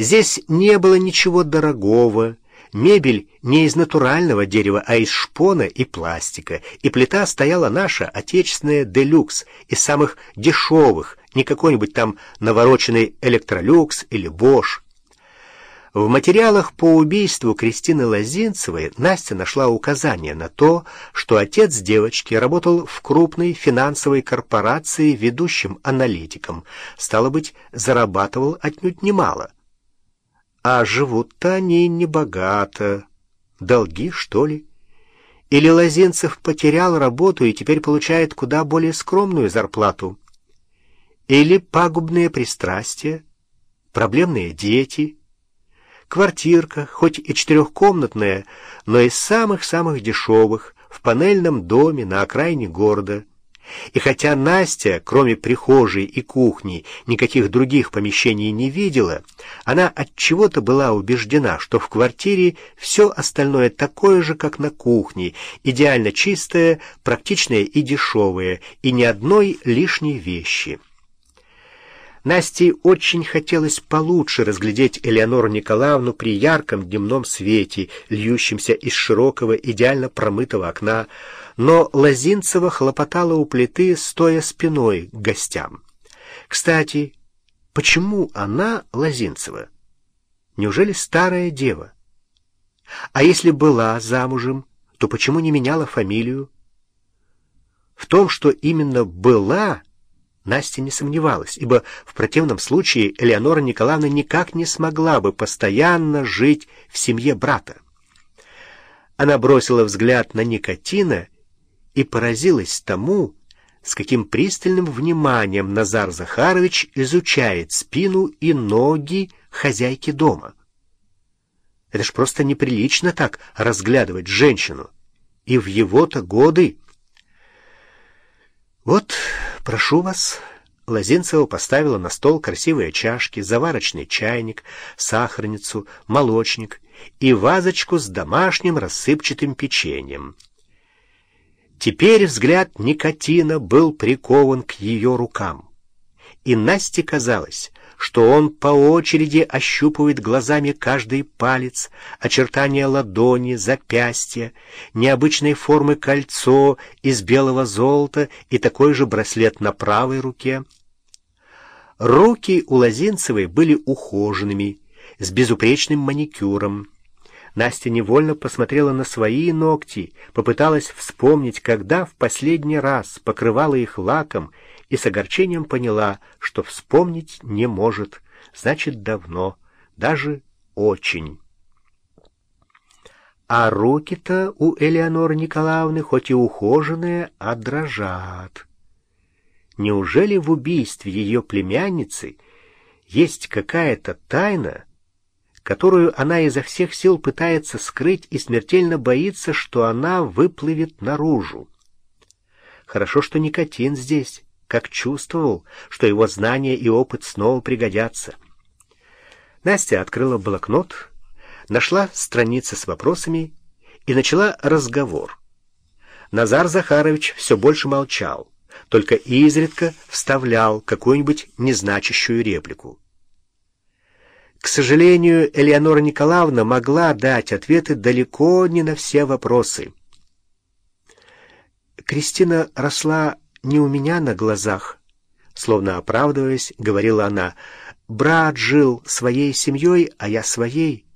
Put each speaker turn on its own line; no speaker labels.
Здесь не было ничего дорогого, мебель не из натурального дерева, а из шпона и пластика, и плита стояла наша, отечественная «Делюкс», из самых дешевых, не какой-нибудь там навороченный «Электролюкс» или «Бош». В материалах по убийству Кристины Лозинцевой Настя нашла указание на то, что отец девочки работал в крупной финансовой корпорации ведущим аналитиком, стало быть, зарабатывал отнюдь немало. А живут-то они небогато. Долги, что ли? Или Лозинцев потерял работу и теперь получает куда более скромную зарплату? Или пагубные пристрастия, проблемные дети — Квартирка, хоть и четырехкомнатная, но из самых-самых дешевых, в панельном доме на окраине города. И хотя Настя, кроме прихожей и кухни, никаких других помещений не видела, она от чего-то была убеждена, что в квартире все остальное такое же, как на кухне, идеально чистое, практичное и дешевое, и ни одной лишней вещи. Насте очень хотелось получше разглядеть Элеонору Николаевну при ярком дневном свете, льющемся из широкого, идеально промытого окна, но Лозинцева хлопотала у плиты, стоя спиной к гостям. Кстати, почему она Лозинцева? Неужели старая дева? А если была замужем, то почему не меняла фамилию? В том, что именно «была», Настя не сомневалась, ибо в противном случае Элеонора Николаевна никак не смогла бы постоянно жить в семье брата. Она бросила взгляд на никотина и поразилась тому, с каким пристальным вниманием Назар Захарович изучает спину и ноги хозяйки дома. Это ж просто неприлично так разглядывать женщину. И в его-то годы... Вот «Прошу вас». Лозинцева поставила на стол красивые чашки, заварочный чайник, сахарницу, молочник и вазочку с домашним рассыпчатым печеньем. Теперь взгляд никотина был прикован к ее рукам, и Насте казалось, что он по очереди ощупывает глазами каждый палец, очертания ладони, запястья, необычной формы кольцо из белого золота и такой же браслет на правой руке. Руки у Лозинцевой были ухоженными, с безупречным маникюром. Настя невольно посмотрела на свои ногти, попыталась вспомнить, когда в последний раз покрывала их лаком и с огорчением поняла, что вспомнить не может, значит, давно, даже очень. А руки-то у Элеоноры Николаевны хоть и ухоженные, а дрожат. Неужели в убийстве ее племянницы есть какая-то тайна, которую она изо всех сил пытается скрыть и смертельно боится, что она выплывет наружу? Хорошо, что никотин здесь как чувствовал, что его знания и опыт снова пригодятся. Настя открыла блокнот, нашла страницы с вопросами и начала разговор. Назар Захарович все больше молчал, только изредка вставлял какую-нибудь незначащую реплику. К сожалению, Элеонора Николаевна могла дать ответы далеко не на все вопросы. Кристина росла не у меня на глазах, словно оправдываясь, говорила она. Брат жил своей семьей, а я своей.